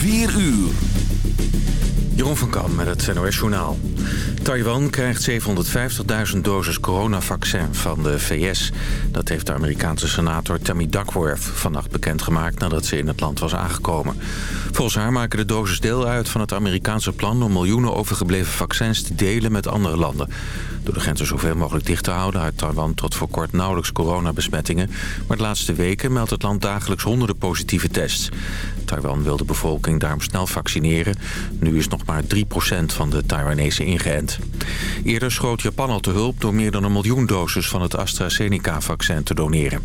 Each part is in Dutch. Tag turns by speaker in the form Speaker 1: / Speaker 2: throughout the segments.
Speaker 1: 4 uur.
Speaker 2: Jeroen van Kam met het NOS Journaal. Taiwan krijgt 750.000 doses coronavaccin van de VS. Dat heeft de Amerikaanse senator Tammy Duckworth vannacht bekendgemaakt... nadat ze in het land was aangekomen. Volgens haar maken de doses deel uit van het Amerikaanse plan... om miljoenen overgebleven vaccins te delen met andere landen. Door de grenzen zoveel mogelijk dicht te houden... uit Taiwan tot voor kort nauwelijks coronabesmettingen. Maar de laatste weken meldt het land dagelijks honderden positieve tests. Taiwan wil de bevolking daarom snel vaccineren. Nu is nog maar 3% van de Taiwanese ingeënt. Eerder schoot Japan al te hulp door meer dan een miljoen doses van het AstraZeneca-vaccin te doneren.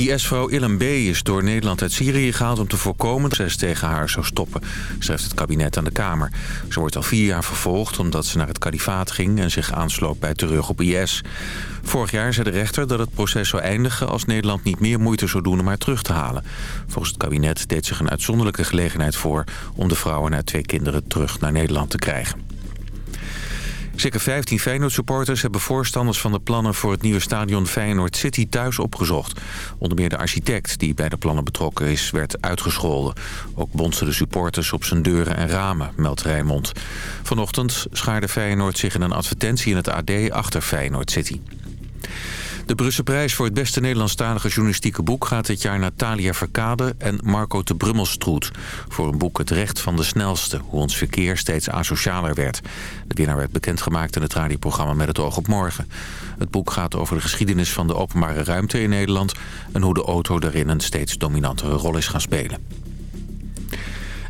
Speaker 2: IS-vrouw Ilham B. is door Nederland uit Syrië gehaald om te voorkomen dat ze tegen haar zou stoppen, schrijft het kabinet aan de Kamer. Ze wordt al vier jaar vervolgd omdat ze naar het kalifaat ging en zich aansloot bij terug op IS. Vorig jaar zei de rechter dat het proces zou eindigen als Nederland niet meer moeite zou doen om haar terug te halen. Volgens het kabinet deed zich een uitzonderlijke gelegenheid voor om de vrouw en haar twee kinderen terug naar Nederland te krijgen. Zeker 15 Feyenoord-supporters hebben voorstanders van de plannen voor het nieuwe stadion Feyenoord City thuis opgezocht. Onder meer de architect die bij de plannen betrokken is, werd uitgescholden. Ook bondsen de supporters op zijn deuren en ramen, meldt Rijnmond. Vanochtend schaarde Feyenoord zich in een advertentie in het AD achter Feyenoord City. De Brusse prijs voor het beste Nederlandstalige journalistieke boek... gaat dit jaar naar Talia Verkade en Marco de Brummelstroet... voor een boek Het Recht van de Snelste... hoe ons verkeer steeds asocialer werd. De winnaar werd bekendgemaakt in het radioprogramma Met het oog op morgen. Het boek gaat over de geschiedenis van de openbare ruimte in Nederland... en hoe de auto daarin een steeds dominantere rol is gaan spelen.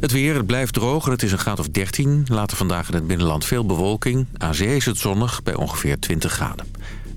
Speaker 2: Het weer, het blijft droog en het is een graad of 13. Later vandaag in het binnenland veel bewolking. Aan zee is het zonnig bij ongeveer 20 graden.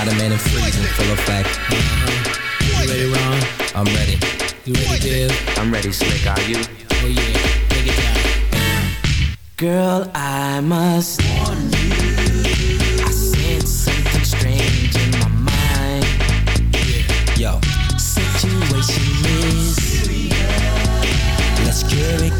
Speaker 3: Ottoman and freezing,
Speaker 4: full effect.
Speaker 1: Uh -huh. You ready, Ron?
Speaker 4: I'm ready.
Speaker 1: You ready,
Speaker 4: I'm ready, Slick. Are you?
Speaker 1: Oh yeah, take it down.
Speaker 4: Girl, I must warn you. I sense something strange in my mind. Yo, situation is
Speaker 5: serious. Let's get it.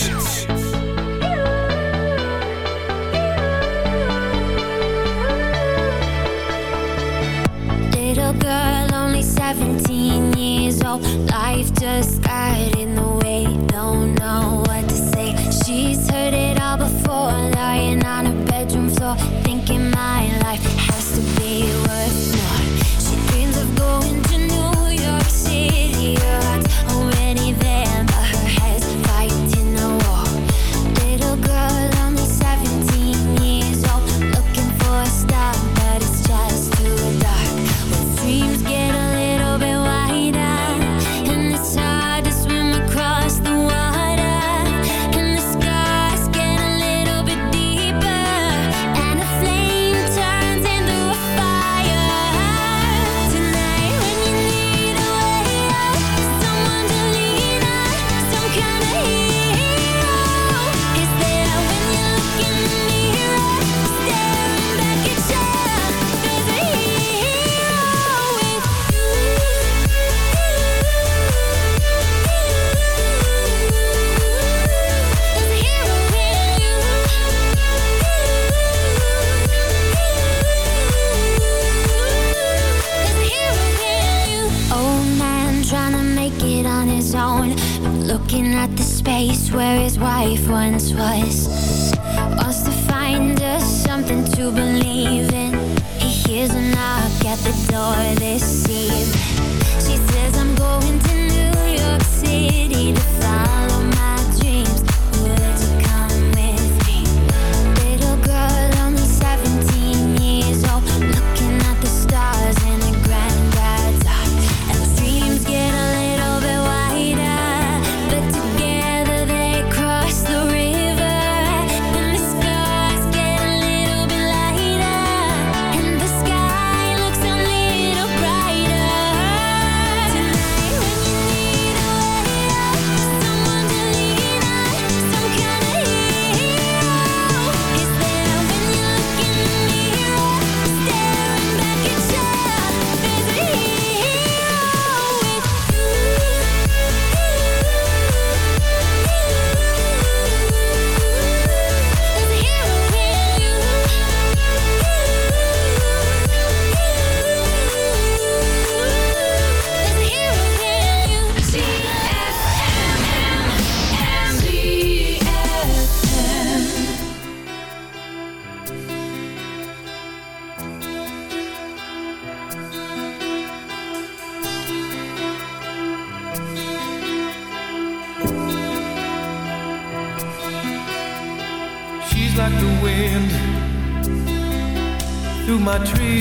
Speaker 6: where his wife once was.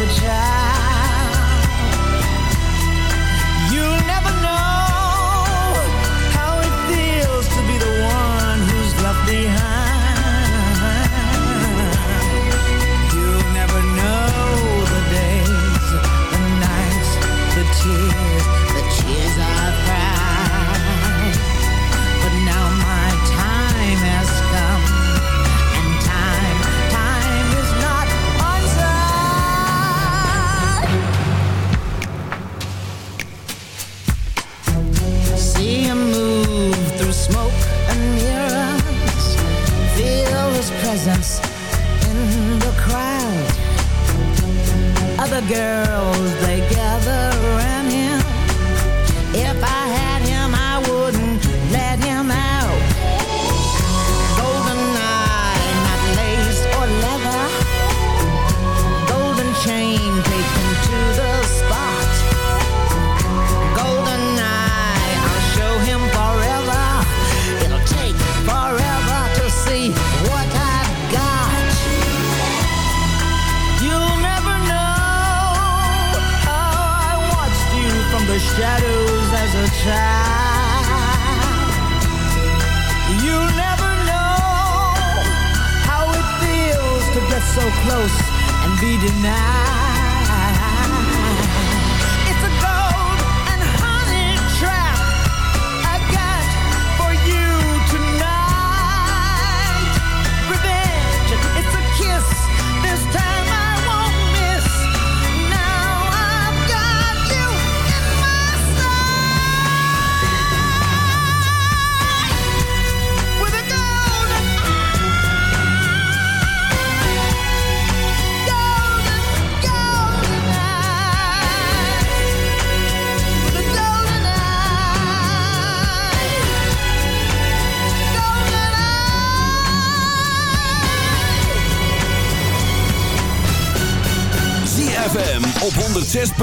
Speaker 7: a child. girls, they gather around.
Speaker 8: deny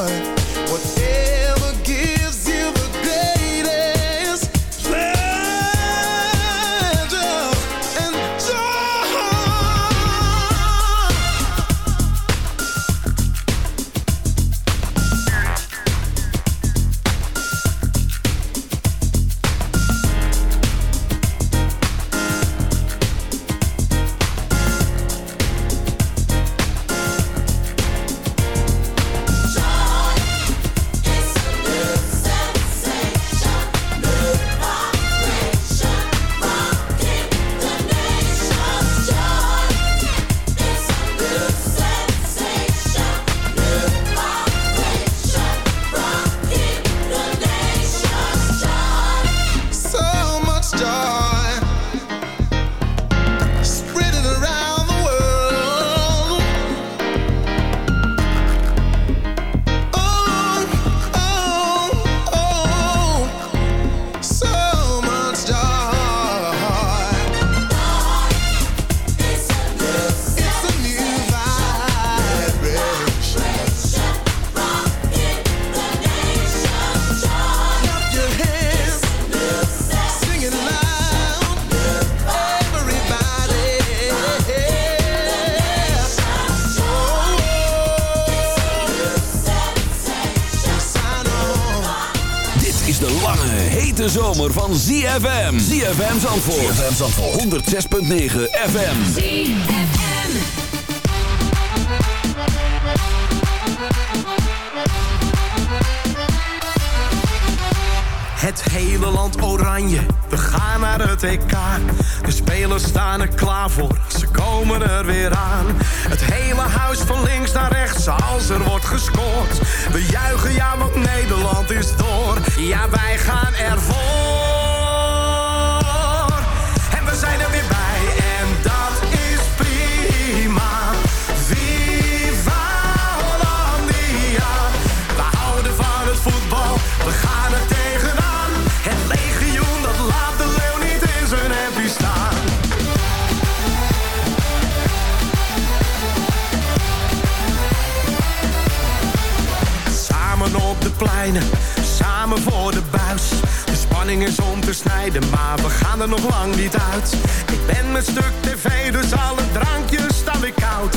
Speaker 9: heart.
Speaker 10: Whatever.
Speaker 11: ZFM. Zandvoort. ZFM Zandvoort. 106.9 FM.
Speaker 12: Het hele land oranje, we gaan naar het EK. De spelers staan er klaar voor, ze komen er weer aan. Het hele huis van links naar rechts, als er wordt gescoord. We juichen ja, want Nederland is door. Ja, wij gaan ervoor. We zijn er weer bij, en dat is prima. Viva Hollandia. We houden van het voetbal, we gaan er tegenaan. Het legioen, dat laat de leeuw niet in zijn hempie staan. Samen op de pleinen, spanning is om te snijden, maar we gaan er nog lang niet uit. Ik ben met stuk tv, dus alle drankjes staan weer koud.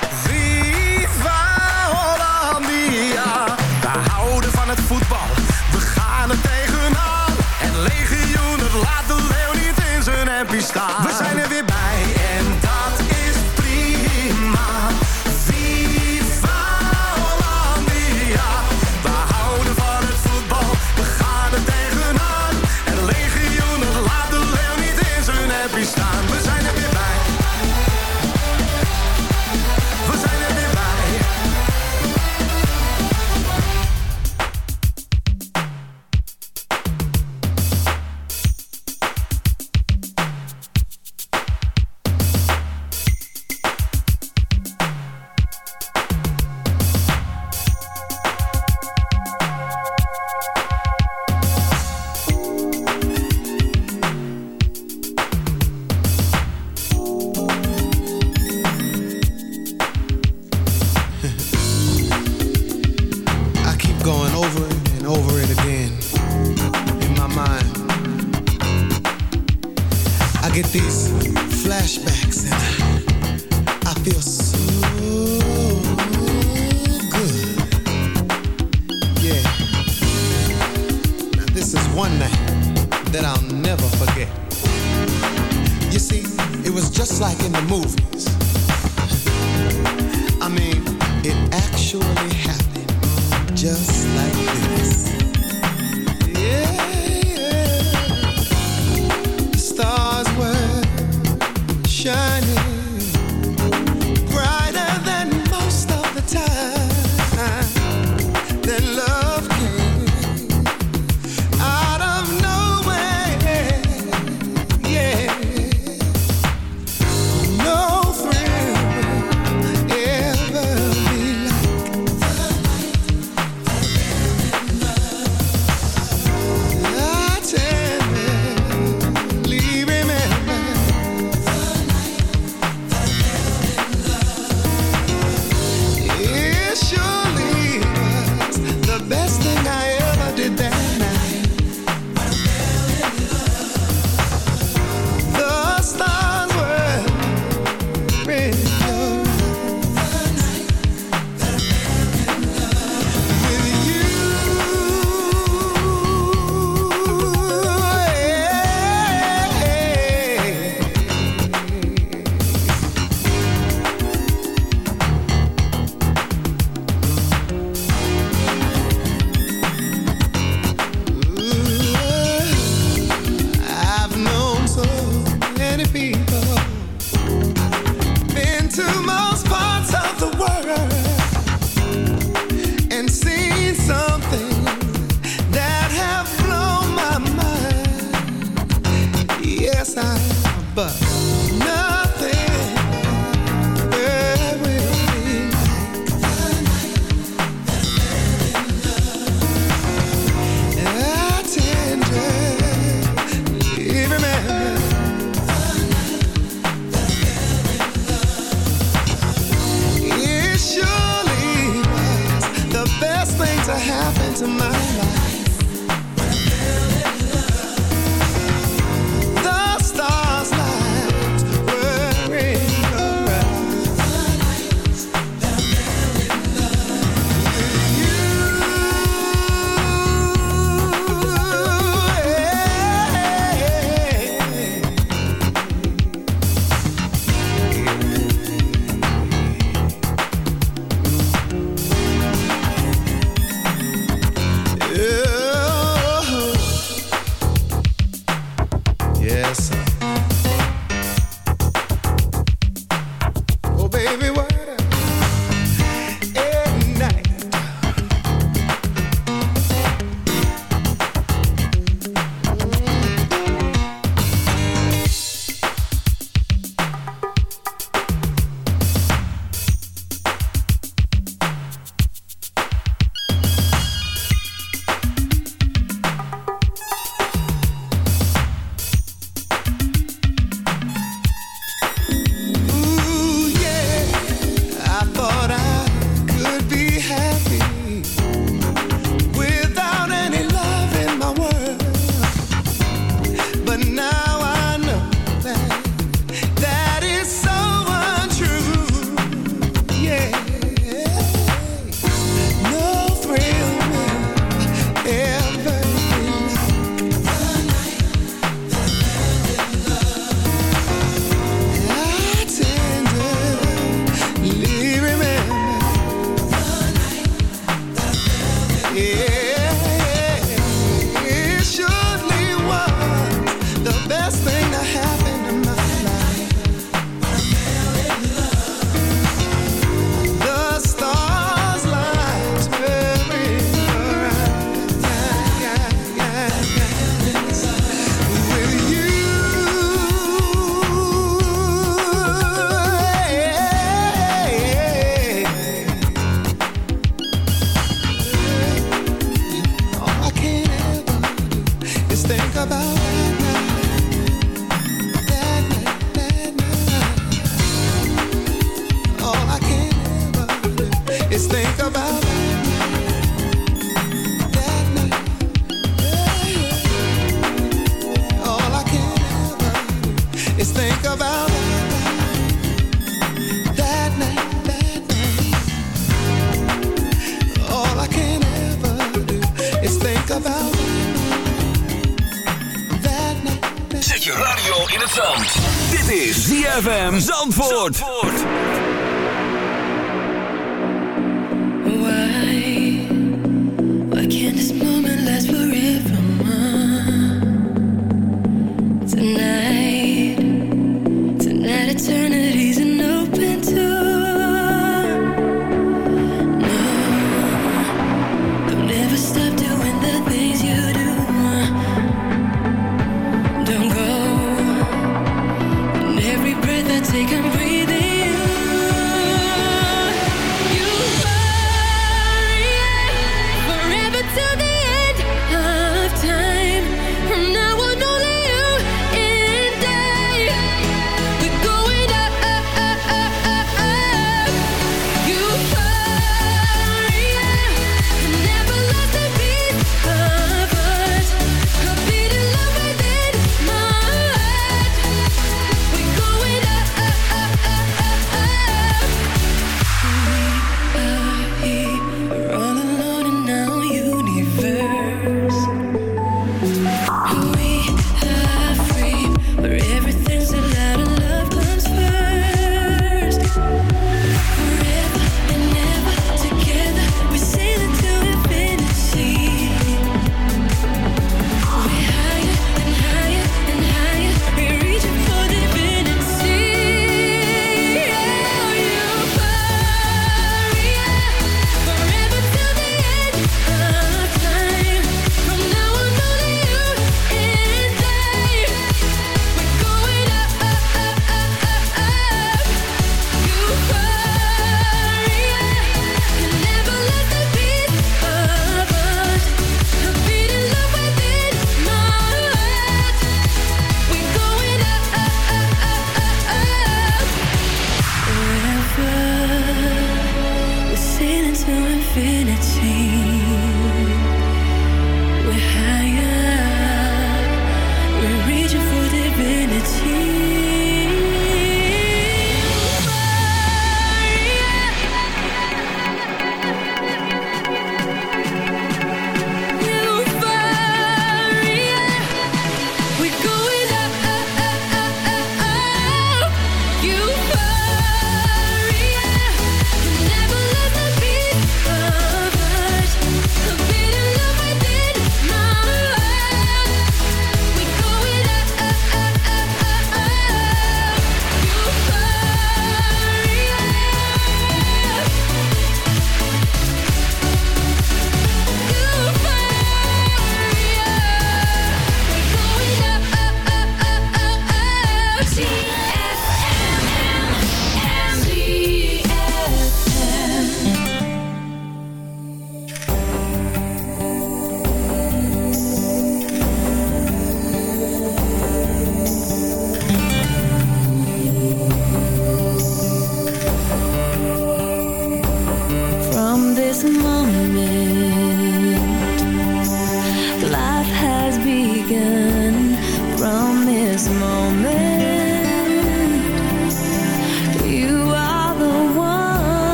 Speaker 11: ZFM Zandvoort.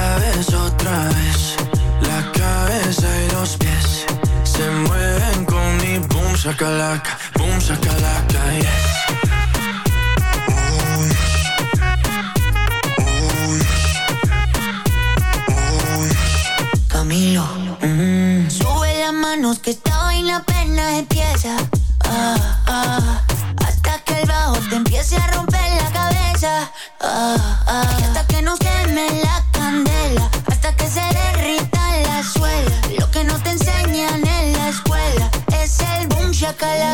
Speaker 2: Otra vez, otra vez La cabeza y los pies Se mueven con mi boom shakalaka Boom shakalaka, yes
Speaker 13: Camilo. Sube las manos que esta vaina apenas empieza. Ah, ah, hasta que el bajo te empiece a romper la cabeza. Ah, ah, y hasta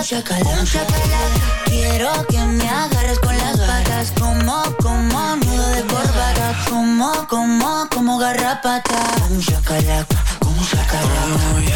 Speaker 13: shakalaka. Boom shakalaka. Quiero que me agarres con las patas. Como, como nudo de corbata. Como, como, como garrapata. Boom shakalaka. Boom shakalaka.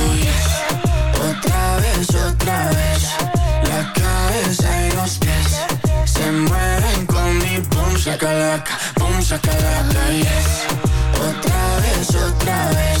Speaker 2: shakalaka, boom shakalaka, yes. Otra vez, otra vez.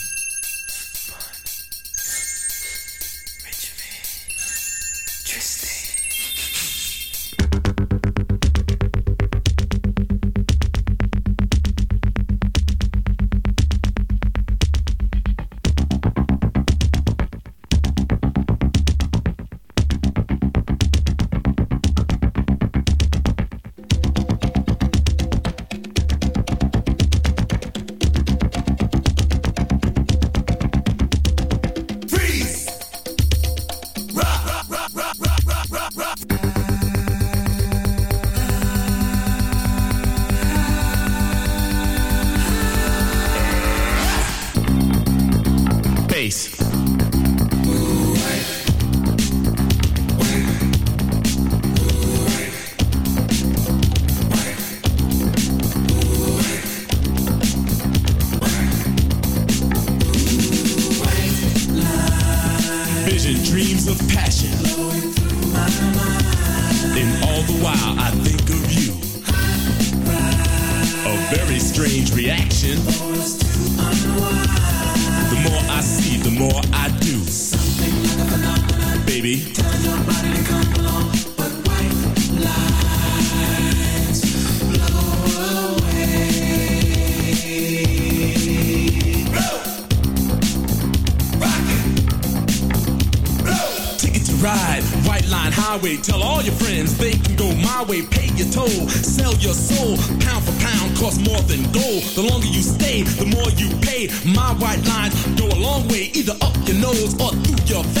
Speaker 14: they can go my way, pay your toll, sell your soul, pound for pound, cost more than gold. The longer you stay, the more you pay. My white lines go a long way, either up your nose or through your
Speaker 15: face